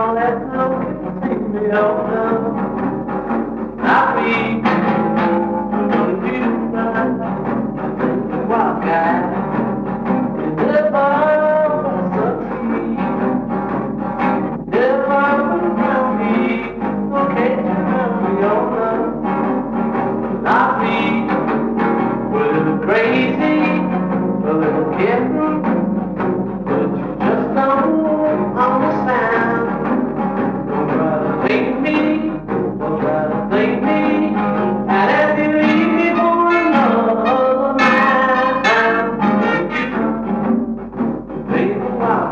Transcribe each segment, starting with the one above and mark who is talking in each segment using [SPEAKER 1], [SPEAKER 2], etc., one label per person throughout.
[SPEAKER 1] don't let me over.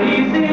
[SPEAKER 1] easy.